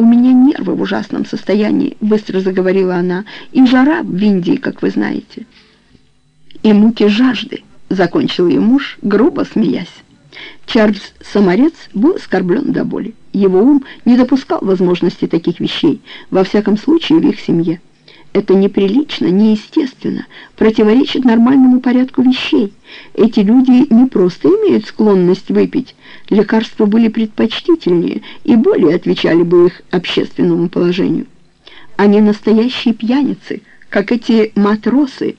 «У меня нервы в ужасном состоянии», — быстро заговорила она, — «и жара в Индии, как вы знаете». «И муки жажды», — закончил ее муж, грубо смеясь. Чарльз Самарец был оскорблен до боли. Его ум не допускал возможности таких вещей, во всяком случае в их семье. Это неприлично, неестественно, противоречит нормальному порядку вещей. Эти люди не просто имеют склонность выпить. Лекарства были предпочтительнее и более отвечали бы их общественному положению. Они настоящие пьяницы, как эти матросы,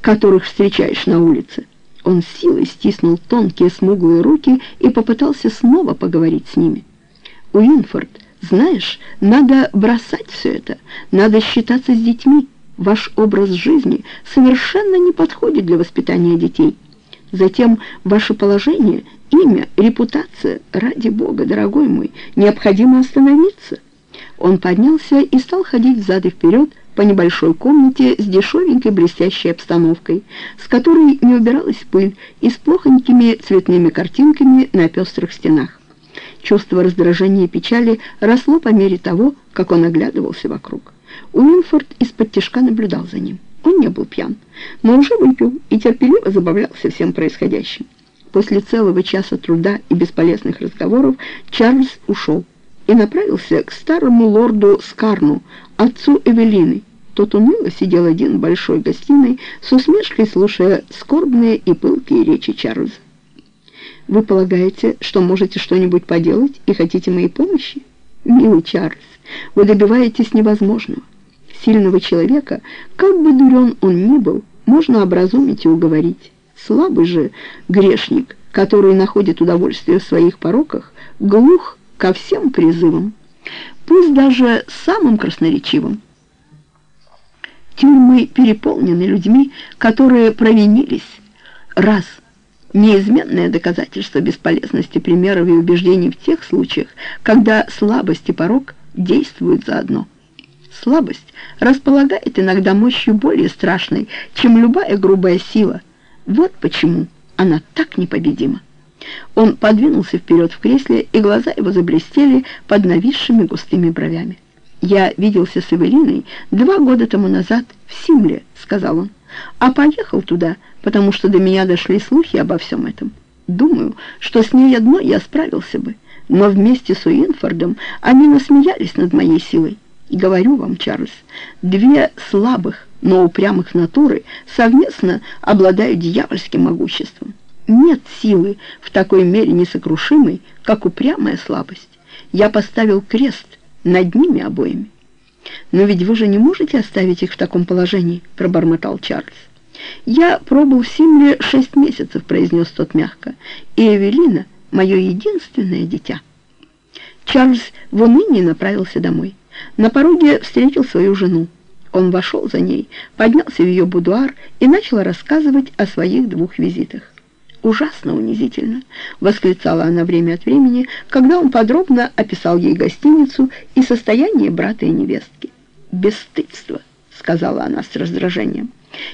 которых встречаешь на улице. Он силой стиснул тонкие смуглые руки и попытался снова поговорить с ними. Уинфорд знаешь, надо бросать все это, надо считаться с детьми. Ваш образ жизни совершенно не подходит для воспитания детей. Затем ваше положение, имя, репутация. Ради Бога, дорогой мой, необходимо остановиться. Он поднялся и стал ходить взад и вперед по небольшой комнате с дешевенькой блестящей обстановкой, с которой не убиралась пыль и с плохонькими цветными картинками на пестрых стенах. Чувство раздражения и печали росло по мере того, как он оглядывался вокруг. Уинфорд из-под тяжка наблюдал за ним. Он не был пьян, но уже выпил и терпеливо забавлялся всем происходящим. После целого часа труда и бесполезных разговоров Чарльз ушел и направился к старому лорду Скарну, отцу Эвелины. Тот уныло сидел один в большой гостиной, с усмешкой слушая скорбные и пылкие речи Чарльза. Вы полагаете, что можете что-нибудь поделать и хотите моей помощи? Милый Чарльз, вы добиваетесь невозможного. Сильного человека, как бы дурен он ни был, можно образумить и уговорить. Слабый же грешник, который находит удовольствие в своих пороках, глух ко всем призывам, пусть даже самым красноречивым. Тюрьмы переполнены людьми, которые провинились раз – неизменное доказательство бесполезности примеров и убеждений в тех случаях, когда слабость и порог действуют заодно. Слабость располагает иногда мощью более страшной, чем любая грубая сила. Вот почему она так непобедима. Он подвинулся вперед в кресле, и глаза его заблестели под нависшими густыми бровями. «Я виделся с Эвелиной два года тому назад в Симле», — сказал он, — «а поехал туда, потому что до меня дошли слухи обо всем этом. Думаю, что с ней одной я справился бы, но вместе с Уинфордом они насмеялись над моей силой. Говорю вам, Чарльз, две слабых, но упрямых натуры совместно обладают дьявольским могуществом. Нет силы в такой мере несокрушимой, как упрямая слабость. Я поставил крест над ними обоими. «Но ведь вы же не можете оставить их в таком положении», — пробормотал Чарльз. «Я пробыл в Симле шесть месяцев», — произнес тот мягко, «и Эвелина — мое единственное дитя». Чарльз в унынии направился домой. На пороге встретил свою жену. Он вошел за ней, поднялся в ее будуар и начал рассказывать о своих двух визитах ужасно унизительно!» — восклицала она время от времени, когда он подробно описал ей гостиницу и состояние брата и невестки. «Бесстыдство!» — сказала она с раздражением.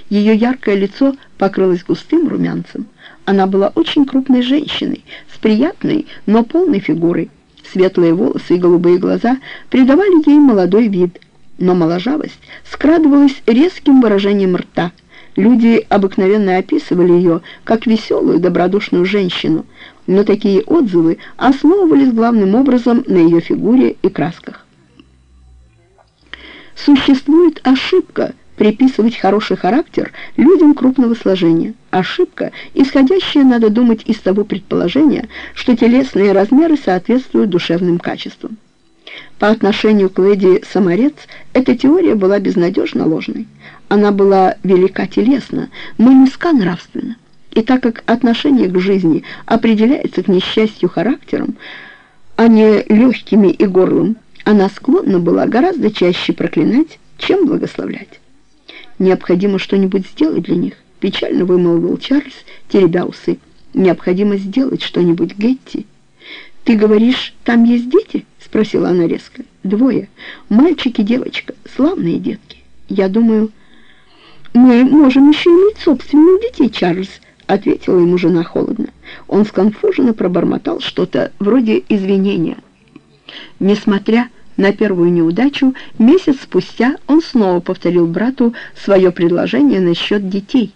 Ее яркое лицо покрылось густым румянцем. Она была очень крупной женщиной, с приятной, но полной фигурой. Светлые волосы и голубые глаза придавали ей молодой вид, но моложавость скрадывалась резким выражением рта — Люди обыкновенно описывали ее как веселую, добродушную женщину, но такие отзывы основывались главным образом на ее фигуре и красках. Существует ошибка приписывать хороший характер людям крупного сложения. Ошибка, исходящая, надо думать, из того предположения, что телесные размеры соответствуют душевным качествам. По отношению к леди Самарец эта теория была безнадежно ложной. Она была велика телесно, но низка нравственно. И так как отношение к жизни определяется к несчастью характером, а не легкими и горлом, она склонна была гораздо чаще проклинать, чем благословлять. «Необходимо что-нибудь сделать для них», — печально вымолвил Чарльз, теребя усы. «Необходимо сделать что-нибудь, Гетти». «Ты говоришь, там есть дети?» — спросила она резко. «Двое. Мальчик и девочка. Славные детки. Я думаю, мы можем еще иметь собственных детей, Чарльз», — ответила ему жена холодно. Он сконфуженно пробормотал что-то вроде извинения. Несмотря на первую неудачу, месяц спустя он снова повторил брату свое предложение насчет детей.